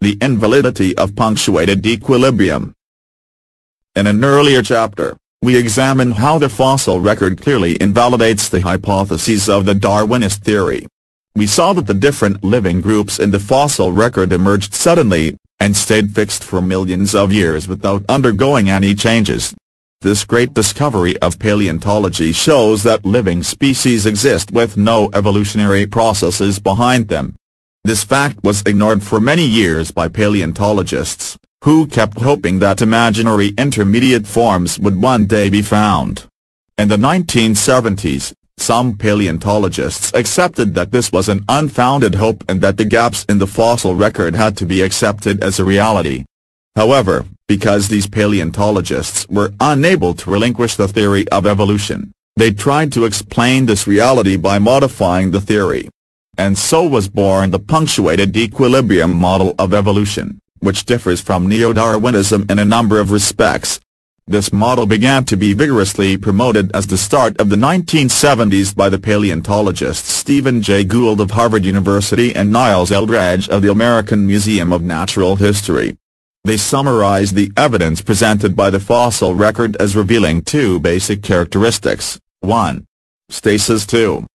The invalidity of punctuated equilibrium. In an earlier chapter, we examine how the fossil record clearly invalidates the hypotheses of the Darwinist theory. We saw that the different living groups in the fossil record emerged suddenly, and stayed fixed for millions of years without undergoing any changes. This great discovery of paleontology shows that living species exist with no evolutionary processes behind them. This fact was ignored for many years by paleontologists, who kept hoping that imaginary intermediate forms would one day be found. In the 1970s, some paleontologists accepted that this was an unfounded hope and that the gaps in the fossil record had to be accepted as a reality. However, because these paleontologists were unable to relinquish the theory of evolution, they tried to explain this reality by modifying the theory. And so was born the punctuated equilibrium model of evolution, which differs from neo-Darwinism in a number of respects, this model began to be vigorously promoted as the start of the 1970s by the paleontologists Stephen Jay Gould of Harvard University and Niles Eldredge of the American Museum of Natural History. They summarized the evidence presented by the fossil record as revealing two basic characteristics, 1. Stasis 2.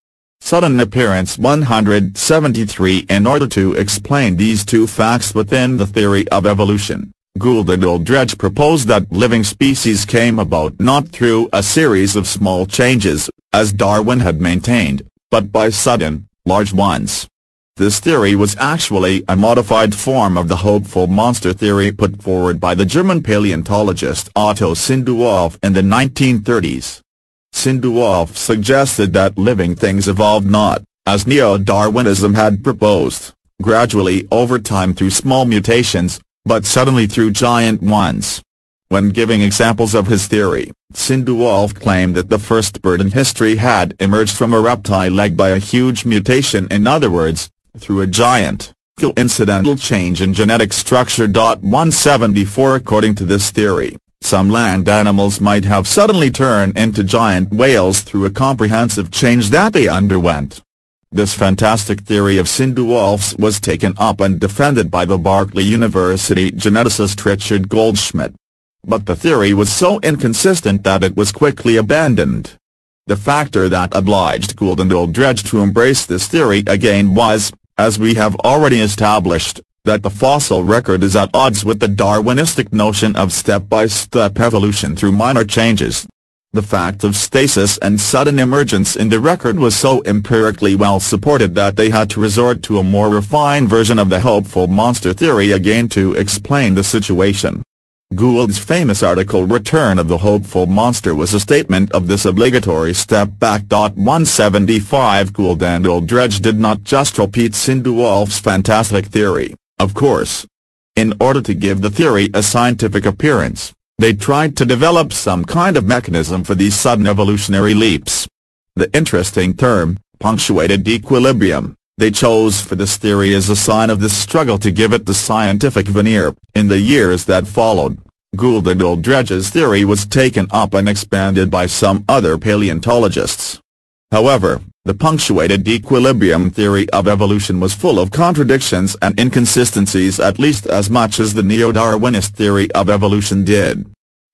Sudden appearance 173 In order to explain these two facts within the theory of evolution, Gould and Eldredge proposed that living species came about not through a series of small changes, as Darwin had maintained, but by sudden, large ones. This theory was actually a modified form of the hopeful monster theory put forward by the German paleontologist Otto Schindewolf in the 1930s. Schindewolf suggested that living things evolved not, as neo-Darwinism had proposed, gradually over time through small mutations, but suddenly through giant ones. When giving examples of his theory, Schindewolf claimed that the first bird in history had emerged from a reptile leg by a huge mutation in other words, through a giant, coincidental change in genetic structure. 174 According to this theory, some land animals might have suddenly turned into giant whales through a comprehensive change that they underwent. This fantastic theory of Schindewolf's was taken up and defended by the Berkeley University geneticist Richard Goldschmidt. But the theory was so inconsistent that it was quickly abandoned. The factor that obliged Gould and Eldredge to embrace this theory again was, as we have already established, that the fossil record is at odds with the Darwinistic notion of step-by-step -step evolution through minor changes. The fact of stasis and sudden emergence in the record was so empirically well supported that they had to resort to a more refined version of the hopeful monster theory again to explain the situation. Gould's famous article Return of the Hopeful Monster was a statement of this obligatory step back. 175 Gould and Eldredge did not just repeat Schindewolf's fantastic theory, of course. In order to give the theory a scientific appearance, they tried to develop some kind of mechanism for these sudden evolutionary leaps. The interesting term, punctuated equilibrium, they chose for this theory as a sign of this struggle to give it the scientific veneer. In the years that followed, Gould and Eldredge's theory was taken up and expanded by some other paleontologists. However, the punctuated equilibrium theory of evolution was full of contradictions and inconsistencies at least as much as the neo-Darwinist theory of evolution did.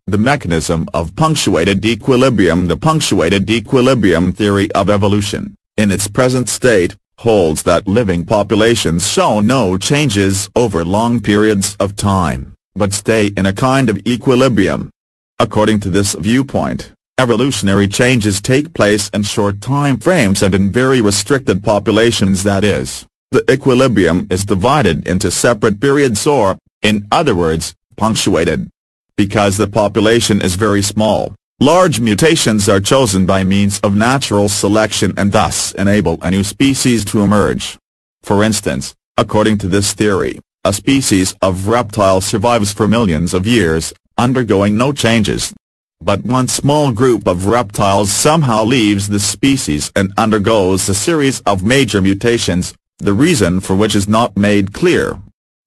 The mechanism of punctuated equilibrium The punctuated equilibrium theory of evolution, in its present state, holds that living populations show no changes over long periods of time, but stay in a kind of equilibrium. According to this viewpoint, Evolutionary changes take place in short time frames and in very restricted populations that is, the equilibrium is divided into separate periods or, in other words, punctuated. Because the population is very small, large mutations are chosen by means of natural selection and thus enable a new species to emerge. For instance, according to this theory, a species of reptile survives for millions of years, undergoing no changes, but one small group of reptiles somehow leaves the species and undergoes a series of major mutations, the reason for which is not made clear.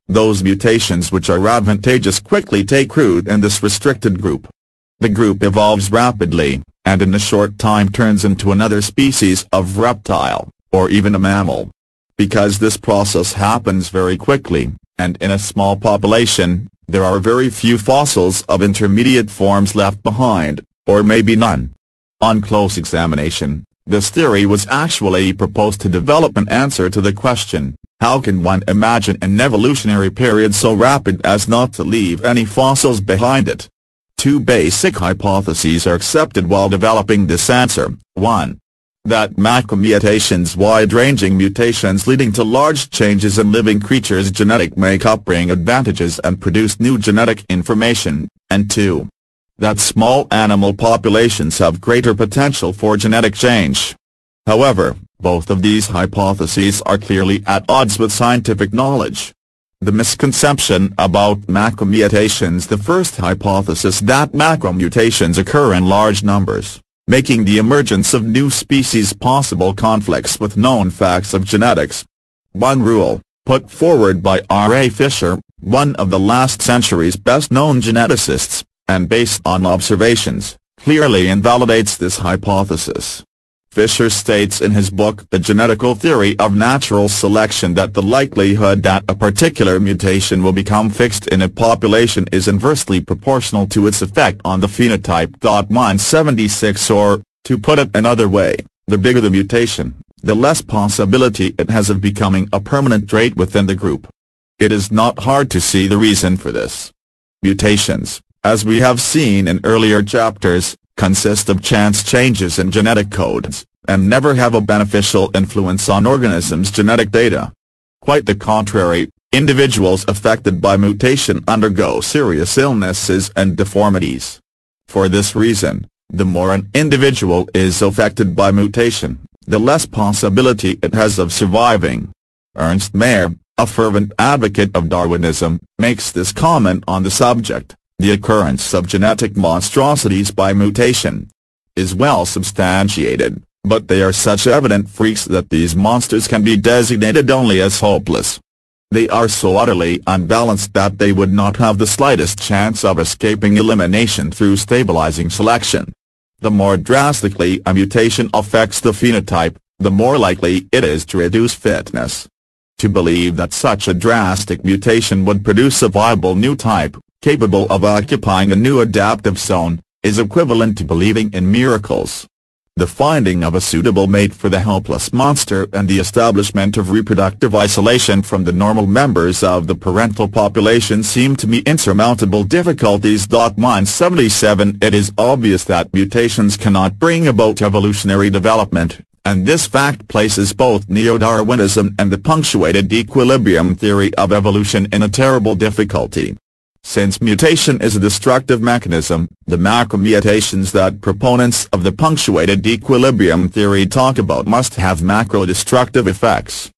Those mutations which are advantageous quickly take root in this restricted group. The group evolves rapidly, and in a short time turns into another species of reptile, or even a mammal. Because this process happens very quickly, and in a small population, there are very few fossils of intermediate forms left behind, or maybe none. On close examination, this theory was actually proposed to develop an answer to the question, how can one imagine an evolutionary period so rapid as not to leave any fossils behind it? Two basic hypotheses are accepted while developing this answer, 1. That macromutations wide-ranging mutations leading to large changes in living creatures' genetic makeup bring advantages and produce new genetic information, and 2 that small animal populations have greater potential for genetic change. However, both of these hypotheses are clearly at odds with scientific knowledge. The misconception about macromutations The first hypothesis that macromutations occur in large numbers, making the emergence of new species possible conflicts with known facts of genetics. One rule, put forward by R. A. Fisher, one of the last century's best-known geneticists, and based on observations, clearly invalidates this hypothesis. Fisher states in his book The Genetical Theory of Natural Selection that the likelihood that a particular mutation will become fixed in a population is inversely proportional to its effect on the phenotype. 176 or, to put it another way, the bigger the mutation, the less possibility it has of becoming a permanent trait within the group. It is not hard to see the reason for this. Mutations, as we have seen in earlier chapters, consist of chance changes in genetic codes, and never have a beneficial influence on organisms' genetic data. Quite the contrary, individuals affected by mutation undergo serious illnesses and deformities. For this reason, the more an individual is affected by mutation, the less possibility it has of surviving. Ernst Mayr, a fervent advocate of Darwinism, makes this comment on the subject the occurrence of genetic monstrosities by mutation, is well substantiated, but they are such evident freaks that these monsters can be designated only as hopeless. They are so utterly unbalanced that they would not have the slightest chance of escaping elimination through stabilizing selection. The more drastically a mutation affects the phenotype, the more likely it is to reduce fitness. To believe that such a drastic mutation would produce a viable new type, capable of occupying a new adaptive zone, is equivalent to believing in miracles. The finding of a suitable mate for the helpless monster and the establishment of reproductive isolation from the normal members of the parental population seem to me insurmountable difficulties. 77 It is obvious that mutations cannot bring about evolutionary development, and this fact places both neo-Darwinism and the punctuated equilibrium theory of evolution in a terrible difficulty. Since mutation is a destructive mechanism, the macromutations that proponents of the punctuated equilibrium theory talk about must have macro-destructive effects.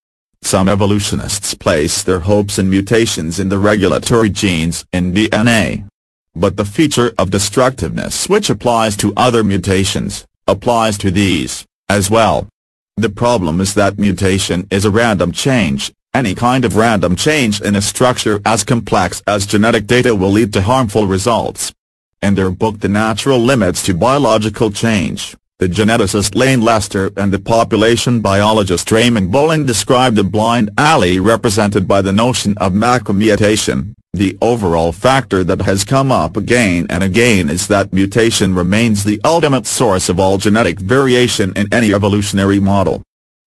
Some evolutionists place their hopes in mutations in the regulatory genes in DNA. But the feature of destructiveness which applies to other mutations, applies to these, as well. The problem is that mutation is a random change, any kind of random change in a structure as complex as genetic data will lead to harmful results. In their book The Natural Limits to Biological Change, the geneticist Lane Lester and the population biologist Raymond Bohlin describe the blind alley represented by the notion of macromutation. The overall factor that has come up again and again is that mutation remains the ultimate source of all genetic variation in any evolutionary model.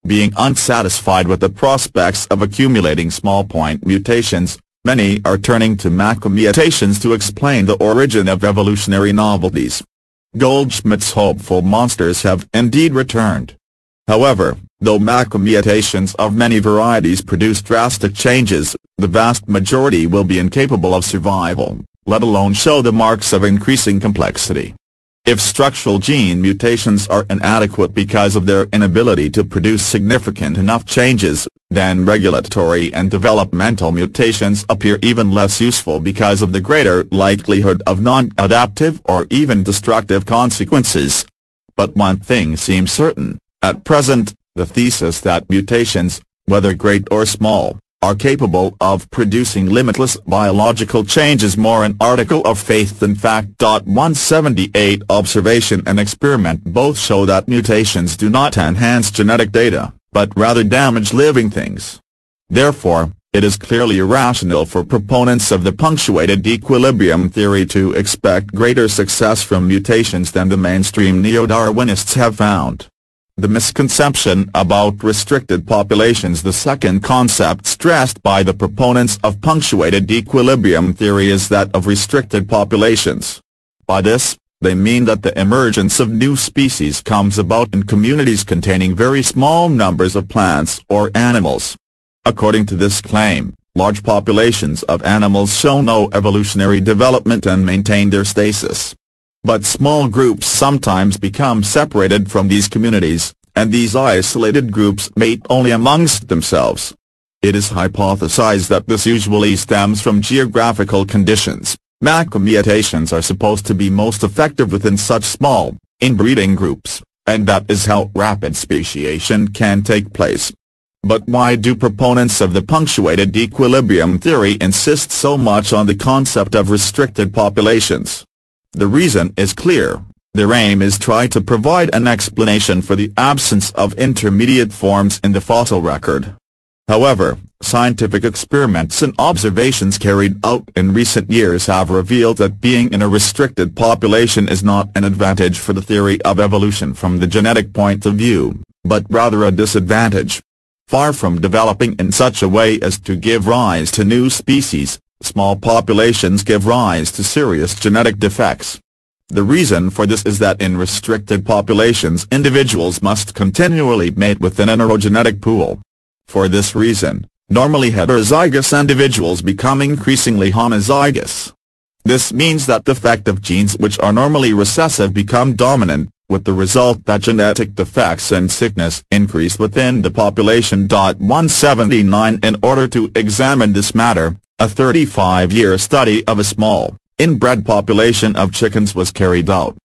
Being unsatisfied with the prospects of accumulating small-point mutations, many are turning to macromutations to explain the origin of evolutionary novelties. Goldschmidt's hopeful monsters have indeed returned. However, though macromutations of many varieties produce drastic changes, the vast majority will be incapable of survival, let alone show the marks of increasing complexity. If structural gene mutations are inadequate because of their inability to produce significant enough changes, then regulatory and developmental mutations appear even less useful because of the greater likelihood of non-adaptive or even destructive consequences. But one thing seems certain, at present, the thesis that mutations, whether great or small, are capable of producing limitless biological changes more an article of faith than fact. 178 Observation and experiment both show that mutations do not enhance genetic data, but rather damage living things. Therefore, it is clearly irrational for proponents of the punctuated equilibrium theory to expect greater success from mutations than the mainstream neo-Darwinists have found. The misconception about restricted populations The second concept stressed by the proponents of punctuated equilibrium theory is that of restricted populations. By this, they mean that the emergence of new species comes about in communities containing very small numbers of plants or animals. According to this claim, large populations of animals show no evolutionary development and maintain their stasis. But small groups sometimes become separated from these communities, and these isolated groups mate only amongst themselves. It is hypothesized that this usually stems from geographical conditions. Macromutations are supposed to be most effective within such small, inbreeding groups, and that is how rapid speciation can take place. But why do proponents of the punctuated equilibrium theory insist so much on the concept of restricted populations? The reason is clear, their aim is try to provide an explanation for the absence of intermediate forms in the fossil record. However, scientific experiments and observations carried out in recent years have revealed that being in a restricted population is not an advantage for the theory of evolution from the genetic point of view, but rather a disadvantage. Far from developing in such a way as to give rise to new species, small populations give rise to serious genetic defects. The reason for this is that in restricted populations individuals must continually mate within an heterogenetic pool. For this reason, normally heterozygous individuals become increasingly homozygous. This means that defective genes which are normally recessive become dominant, with the result that genetic defects and sickness increase within the population. 179 In order to examine this matter, a 35-year study of a small, inbred population of chickens was carried out.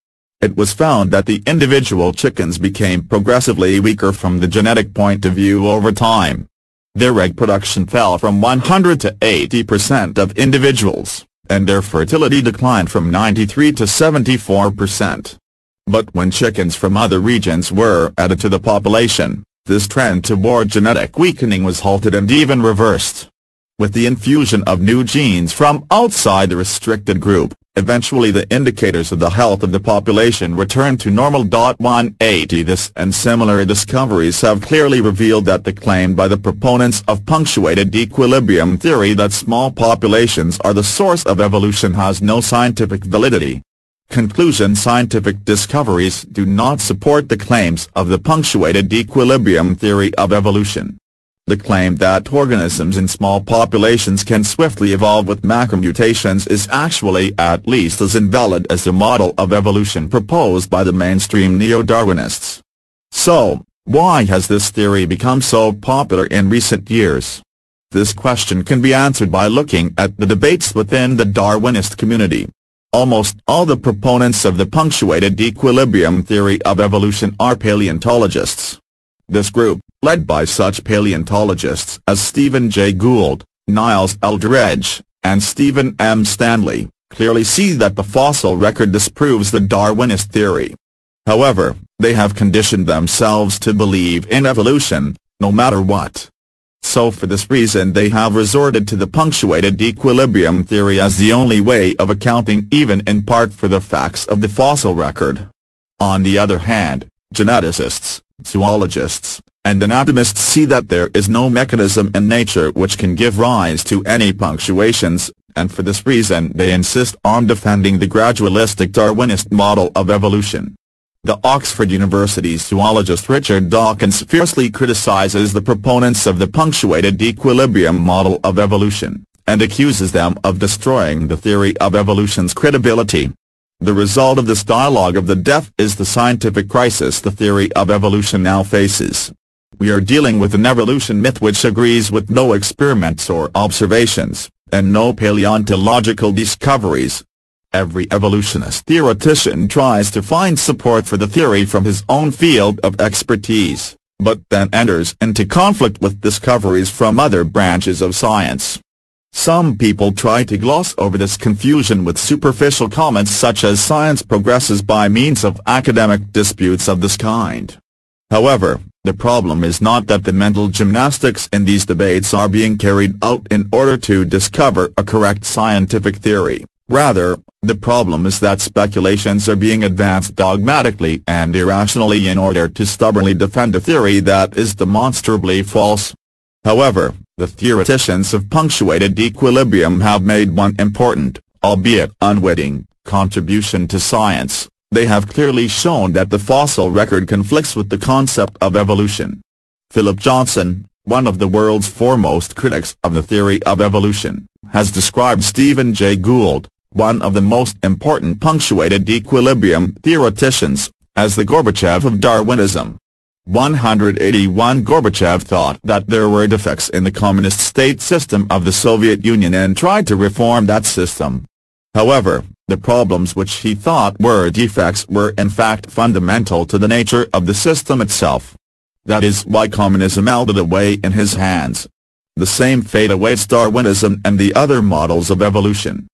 It was found that the individual chickens became progressively weaker from the genetic point of view over time. Their egg production fell from 100 to 80% of individuals, and their fertility declined from 93 to 74 percent. But when chickens from other regions were added to the population, this trend toward genetic weakening was halted and even reversed. With the infusion of new genes from outside the restricted group, eventually the indicators of the health of the population returned to normal. 180 This and similar discoveries have clearly revealed that the claim by the proponents of punctuated equilibrium theory that small populations are the source of evolution has no scientific validity. Conclusion Scientific discoveries do not support the claims of the punctuated equilibrium theory of evolution. The claim that organisms in small populations can swiftly evolve with macromutations is actually at least as invalid as the model of evolution proposed by the mainstream neo-Darwinists. So, why has this theory become so popular in recent years? This question can be answered by looking at the debates within the Darwinist community. Almost all the proponents of the punctuated equilibrium theory of evolution are paleontologists. This group, led by such paleontologists as Stephen Jay Gould, Niles Eldredge, and Stephen M. Stanley, clearly see that the fossil record disproves the Darwinist theory. However, they have conditioned themselves to believe in evolution, no matter what so for this reason they have resorted to the punctuated equilibrium theory as the only way of accounting even in part for the facts of the fossil record. On the other hand, geneticists, zoologists, and anatomists see that there is no mechanism in nature which can give rise to any punctuations, and for this reason they insist on defending the gradualistic Darwinist model of evolution. The Oxford University zoologist Richard Dawkins fiercely criticizes the proponents of the punctuated equilibrium model of evolution, and accuses them of destroying the theory of evolution's credibility. The result of this dialogue of the deaf is the scientific crisis the theory of evolution now faces. We are dealing with an evolution myth which agrees with no experiments or observations, and no paleontological discoveries, Every evolutionist theoretician tries to find support for the theory from his own field of expertise, but then enters into conflict with discoveries from other branches of science. Some people try to gloss over this confusion with superficial comments such as science progresses by means of academic disputes of this kind. However, The problem is not that the mental gymnastics in these debates are being carried out in order to discover a correct scientific theory, rather, the problem is that speculations are being advanced dogmatically and irrationally in order to stubbornly defend a theory that is demonstrably false. However, the theoreticians of punctuated equilibrium have made one important, albeit unwitting, contribution to science they have clearly shown that the fossil record conflicts with the concept of evolution. Philip Johnson, one of the world's foremost critics of the theory of evolution, has described Stephen Jay Gould, one of the most important punctuated equilibrium theoreticians, as the Gorbachev of Darwinism. 181 Gorbachev thought that there were defects in the communist state system of the Soviet Union and tried to reform that system. However, the problems which he thought were defects were in fact fundamental to the nature of the system itself. That is why communism melted away in his hands. The same fate awaits Darwinism and the other models of evolution.